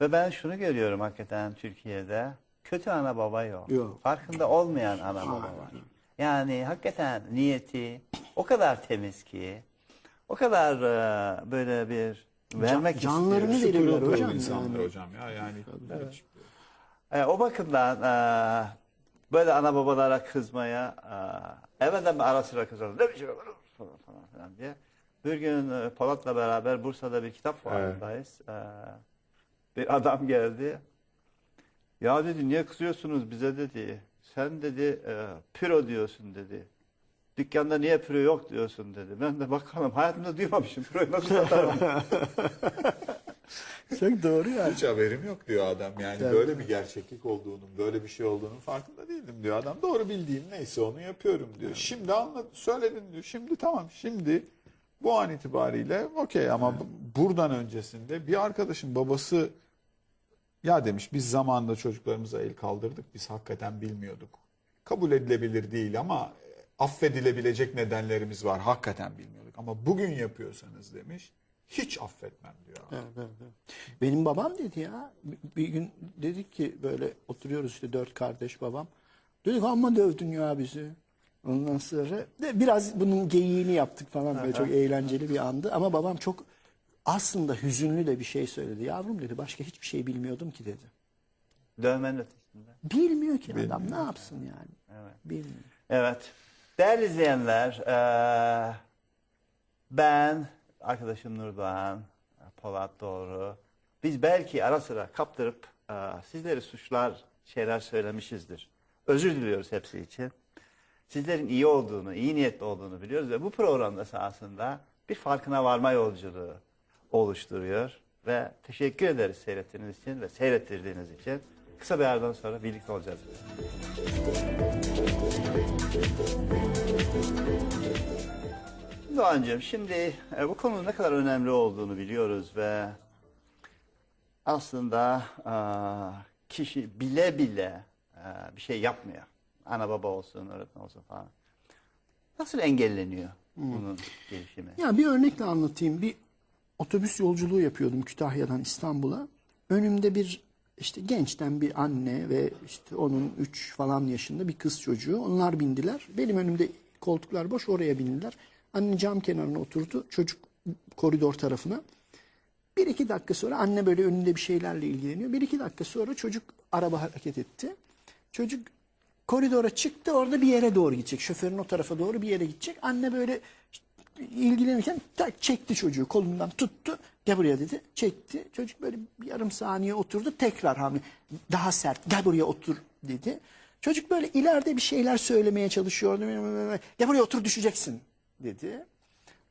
Ve ben şunu görüyorum hakikaten Türkiye'de. Kötü ana baba yok. Yok. Farkında olmayan ana baba var. Yani hakikaten niyeti o kadar temiz ki, o kadar e, böyle bir vermek canlarını istiyor. verirler pırıl hocam insanlar yani. hocam ya yani. hiç- E, o bakımdan e, böyle ana babalara kızmaya e, evvelden bir ara sıra kızarım. Ne biçim olur falan falan filan diye. Bir gün e, Polat'la beraber Bursa'da bir kitap fuarındayız. E, bir adam geldi. Ya dedi niye kızıyorsunuz bize dedi. Sen dedi e, püro diyorsun dedi. Dükkanda niye püro yok diyorsun dedi. Ben de bakalım hayatımda duymamışım püroyu nasıl satarım. Çok doğru yani. Hiç haberim yok diyor adam. Yani böyle bir gerçeklik olduğunun, böyle bir şey olduğunun farkında değildim diyor adam. Doğru bildiğim neyse onu yapıyorum diyor. Şimdi anlat, söyledin diyor. Şimdi tamam, şimdi bu an itibariyle okey ama bu- buradan öncesinde bir arkadaşın babası ya demiş biz zamanında çocuklarımıza el kaldırdık. Biz hakikaten bilmiyorduk. Kabul edilebilir değil ama affedilebilecek nedenlerimiz var. Hakikaten bilmiyorduk. Ama bugün yapıyorsanız demiş hiç affetmem diyor. Benim babam dedi ya bir- bir gün dedik ki böyle oturuyoruz işte dört kardeş babam. Dedik amma dövdün ya bizi. Ondan sonra de biraz bunun geyiğini yaptık falan böyle çok eğlenceli bir andı. Ama babam çok aslında hüzünlü de bir şey söyledi. Yavrum dedi başka hiçbir şey bilmiyordum ki dedi. Dövmenin ötesinde. Bilmiyor ki adam ne yapsın yani. Bilmiyor. Evet. Değerli izleyenler, eee, ben, arkadaşım Nurdoğan, Polat Doğru, biz belki ara sıra kaptırıp eee, sizleri suçlar şeyler söylemişizdir. Özür diliyoruz hepsi için. Sizlerin iyi olduğunu, iyi niyetli olduğunu biliyoruz ve bu programda sahasında bir farkına varma yolculuğu oluşturuyor. Ve teşekkür ederiz seyrettiğiniz için ve seyrettirdiğiniz için. Kısa bir aradan sonra birlikte olacağız. Doğancığım şimdi e, bu konunun ne kadar önemli olduğunu biliyoruz ve aslında e, kişi bile bile e, bir şey yapmıyor. Ana baba olsun, öğretmen olsun falan. Nasıl engelleniyor bunun gelişimi? Ya bir örnekle anlatayım. Bir otobüs yolculuğu yapıyordum Kütahya'dan İstanbul'a. Önümde bir işte gençten bir anne ve işte onun 3 falan yaşında bir kız çocuğu. Onlar bindiler. Benim önümde koltuklar boş oraya bindiler. Anne cam kenarına oturdu. Çocuk koridor tarafına. Bir iki dakika sonra anne böyle önünde bir şeylerle ilgileniyor. Bir iki dakika sonra çocuk araba hareket etti. Çocuk koridora çıktı orada bir yere doğru gidecek. Şoförün o tarafa doğru bir yere gidecek. Anne böyle ilgilenirken tak çekti çocuğu kolundan tuttu. Gel buraya dedi. Çekti. Çocuk böyle bir yarım saniye oturdu. Tekrar hamle. Daha sert. Gel buraya otur dedi. Çocuk böyle ileride bir şeyler söylemeye çalışıyordu. Gel buraya otur düşeceksin dedi.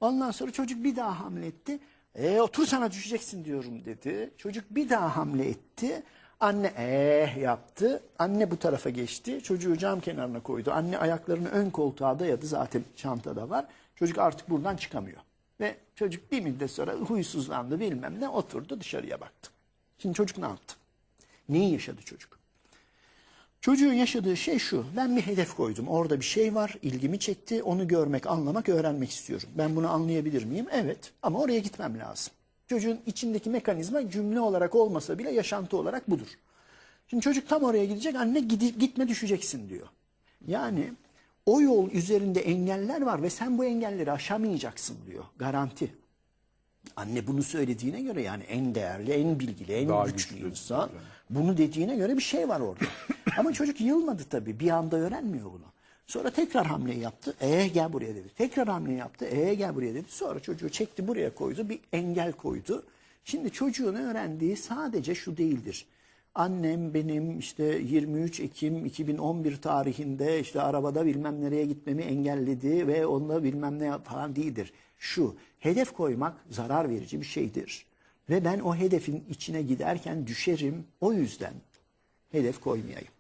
Ondan sonra çocuk bir daha hamle etti. E otur sana düşeceksin diyorum dedi. Çocuk bir daha hamle etti. Anne eh yaptı. Anne bu tarafa geçti. Çocuğu cam kenarına koydu. Anne ayaklarını ön koltuğa dayadı. Zaten çantada var. Çocuk artık buradan çıkamıyor. Ve çocuk bir müddet sonra huysuzlandı bilmem ne oturdu dışarıya baktı. Şimdi çocuk ne yaptı? Neyi yaşadı çocuk? Çocuğun yaşadığı şey şu. Ben bir hedef koydum. Orada bir şey var. ilgimi çekti. Onu görmek, anlamak, öğrenmek istiyorum. Ben bunu anlayabilir miyim? Evet. Ama oraya gitmem lazım. Çocuğun içindeki mekanizma cümle olarak olmasa bile yaşantı olarak budur. Şimdi çocuk tam oraya gidecek. Anne gidi, gitme düşeceksin diyor. Yani o yol üzerinde engeller var ve sen bu engelleri aşamayacaksın diyor. Garanti. Anne bunu söylediğine göre yani en değerli, en bilgili, en Daha güçlü güçlü. insan. Bunu dediğine göre bir şey var orada. Ama çocuk yılmadı tabii. Bir anda öğrenmiyor bunu. Sonra tekrar hamle yaptı. Ee gel buraya dedi. Tekrar hamle yaptı. Ee gel buraya dedi. Sonra çocuğu çekti buraya koydu. Bir engel koydu. Şimdi çocuğun öğrendiği sadece şu değildir. Annem benim işte 23 Ekim 2011 tarihinde işte arabada bilmem nereye gitmemi engelledi ve onunla bilmem ne falan değildir. Şu hedef koymak zarar verici bir şeydir. Ve ben o hedefin içine giderken düşerim. O yüzden hedef koymayayım.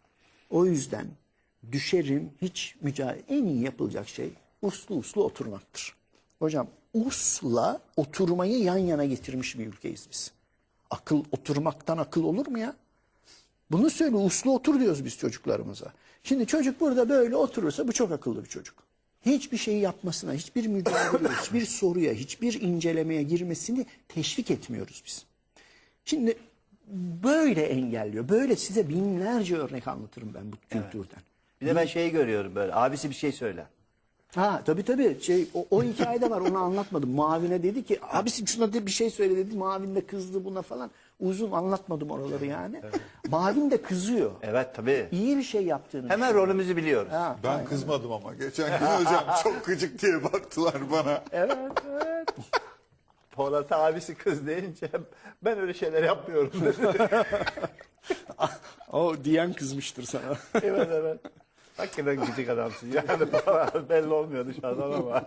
O yüzden düşerim hiç mücadele en iyi yapılacak şey uslu uslu oturmaktır. Hocam usla oturmayı yan yana getirmiş bir ülkeyiz biz. Akıl oturmaktan akıl olur mu ya? Bunu söyle uslu otur diyoruz biz çocuklarımıza. Şimdi çocuk burada böyle oturursa bu çok akıllı bir çocuk. Hiçbir şeyi yapmasına, hiçbir mücadele, hiçbir soruya, hiçbir incelemeye girmesini teşvik etmiyoruz biz. Şimdi böyle engelliyor. Böyle size binlerce örnek anlatırım ben bu kültürden. Bir de ben şeyi görüyorum böyle. Abisi bir şey söyler. Ha tabii tabii şey o, o hikayede var onu anlatmadım. Mavine dedi ki abisi şuna de bir şey söyle dedi. Mavin de kızdı buna falan. Uzun anlatmadım oraları yani. Mavin de kızıyor. Evet tabii. İyi bir şey yaptığını. Hemen düşünüyor. rolümüzü biliyoruz. Ha, Ben kızmadım ama geçen gün hocam çok gıcık diye baktılar bana. Evet evet. Polat abisi kız deyince ben öyle şeyler yapmıyorum. O diyen kızmıştır sana. evet evet. Hakikaten gıcık adamsın. Yani belli olmuyor dışarıdan ama.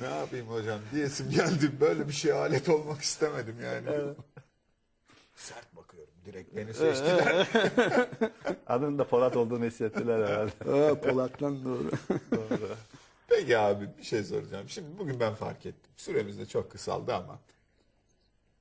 Ne yapayım hocam diyesim geldi. Böyle bir şeye alet olmak istemedim yani. Sert bakıyorum. Direkt beni seçtiler. Adının da Polat olduğunu hissettiler herhalde. Ha, Polat'tan doğru. Peki abi bir şey soracağım. Şimdi bugün ben fark ettim. Süremiz de çok kısaldı ama.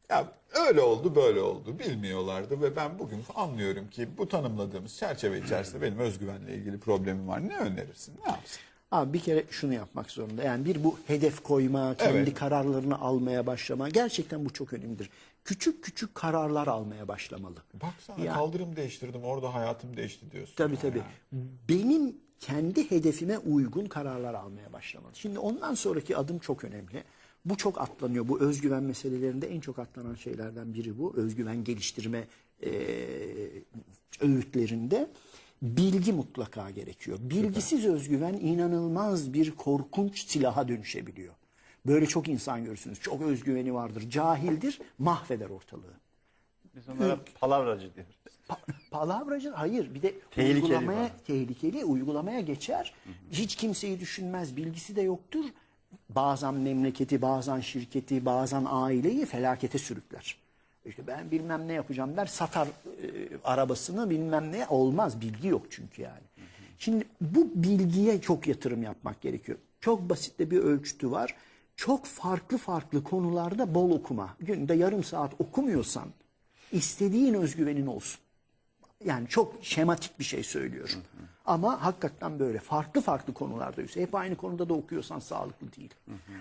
Ya öyle oldu böyle oldu bilmiyorlardı ve ben bugün anlıyorum ki bu tanımladığımız çerçeve içerisinde benim özgüvenle ilgili problemim var. Ne önerirsin? Ne yapsın? Abi bir kere şunu yapmak zorunda. Yani bir bu hedef koyma, kendi Evet. kararlarını almaya başlama. Gerçekten bu çok önemlidir. Küçük küçük kararlar almaya başlamalı. Baksana Ya. kaldırım değiştirdim orada hayatım değişti diyorsun. Tabii tabii. Benim kendi hedefime uygun kararlar almaya başlamalı. Şimdi ondan sonraki adım çok önemli. Bu çok atlanıyor. Bu özgüven meselelerinde en çok atlanan şeylerden biri bu. Özgüven geliştirme e, öğütlerinde bilgi mutlaka gerekiyor. Bilgisiz özgüven inanılmaz bir korkunç silaha dönüşebiliyor. Böyle çok insan görürsünüz. Çok özgüveni vardır. Cahildir, mahveder ortalığı. Biz onlara palavracı diyoruz. Pa- palavracı hayır bir de Tehlikeli uygulamaya falan. tehlikeli uygulamaya geçer. Hiç kimseyi düşünmez, bilgisi de yoktur. Bazen memleketi, bazen şirketi, bazen aileyi felakete sürükler. İşte ben bilmem ne yapacağım der, satar e, arabasını bilmem ne olmaz. Bilgi yok çünkü yani. Şimdi bu bilgiye çok yatırım yapmak gerekiyor. Çok basit de bir ölçütü var. Çok farklı farklı konularda bol okuma. Günde yarım saat okumuyorsan istediğin özgüvenin olsun. Yani çok şematik bir şey söylüyorum. Ama hakikaten böyle farklı farklı konularda hep aynı konuda da okuyorsan sağlıklı değil.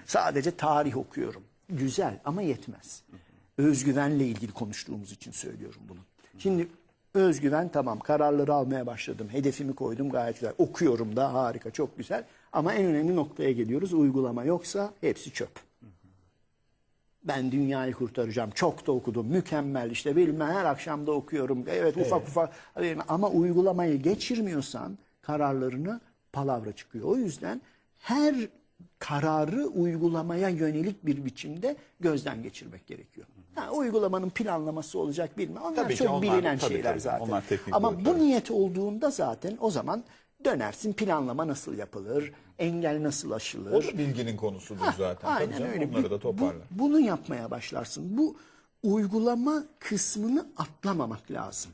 Sadece tarih okuyorum. Güzel ama yetmez. Özgüvenle ilgili konuştuğumuz için söylüyorum bunu. Şimdi özgüven tamam kararları almaya başladım. Hedefimi koydum gayet güzel. Okuyorum da harika çok güzel. Ama en önemli noktaya geliyoruz. Uygulama yoksa hepsi çöp. Ben dünyayı kurtaracağım. Çok da okudum. Mükemmel işte bilmem her akşam da okuyorum. Evet ufak ufak ama uygulamayı geçirmiyorsan kararlarını palavra çıkıyor. O yüzden her kararı uygulamaya yönelik bir biçimde gözden geçirmek gerekiyor. Ha, uygulamanın planlaması olacak bilmem. Onlar Tabii ki çok onlar- bilinen tabii, şeyler tabii. zaten. Onlar teknik Ama boyutlar. bu niyet olduğunda zaten o zaman dönersin planlama nasıl yapılır, engel nasıl aşılır. O da bilginin konusudur zaten. Tabii Aynen canım, öyle. Onları Bu- da toparlar. bu- bunu yapmaya başlarsın. Bu uygulama kısmını atlamamak lazım.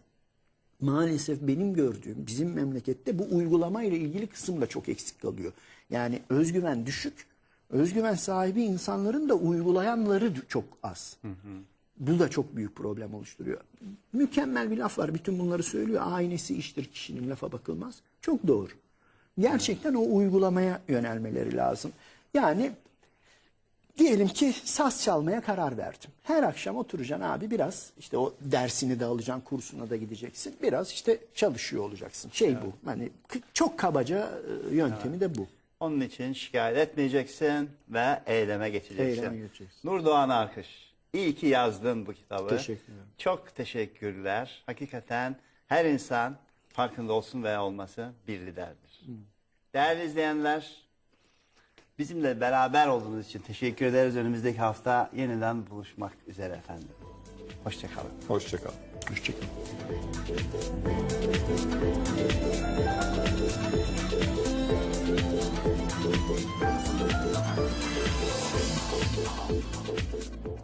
Maalesef benim gördüğüm bizim memlekette bu uygulama ile ilgili kısım da çok eksik kalıyor. Yani özgüven düşük. Özgüven sahibi insanların da uygulayanları çok az. Bu da çok büyük problem oluşturuyor. Mükemmel bir laf var. Bütün bunları söylüyor. Aynesi iştir kişinin lafa bakılmaz. Çok doğru. Gerçekten o uygulamaya yönelmeleri lazım. Yani Diyelim ki saz çalmaya karar verdim. Her akşam oturacaksın abi biraz işte o dersini de alacaksın, kursuna da gideceksin. Biraz işte çalışıyor olacaksın. Şey bu. Hani çok kabaca e, yöntemi de bu. Onun için şikayet etmeyeceksin ve eyleme geçeceksin. Eyleme geçeceksin. Nur Doğan Arkış, iyi ki yazdın bu kitabı. Teşekkür ederim. Çok teşekkürler. Hakikaten her insan farkında olsun veya olması bir liderdir. Değerli izleyenler, bizimle beraber olduğunuz için teşekkür ederiz. Önümüzdeki hafta yeniden buluşmak üzere efendim. Hoşçakalın. Hoşçakal. Hoşçakalın. どっちが勝つのか。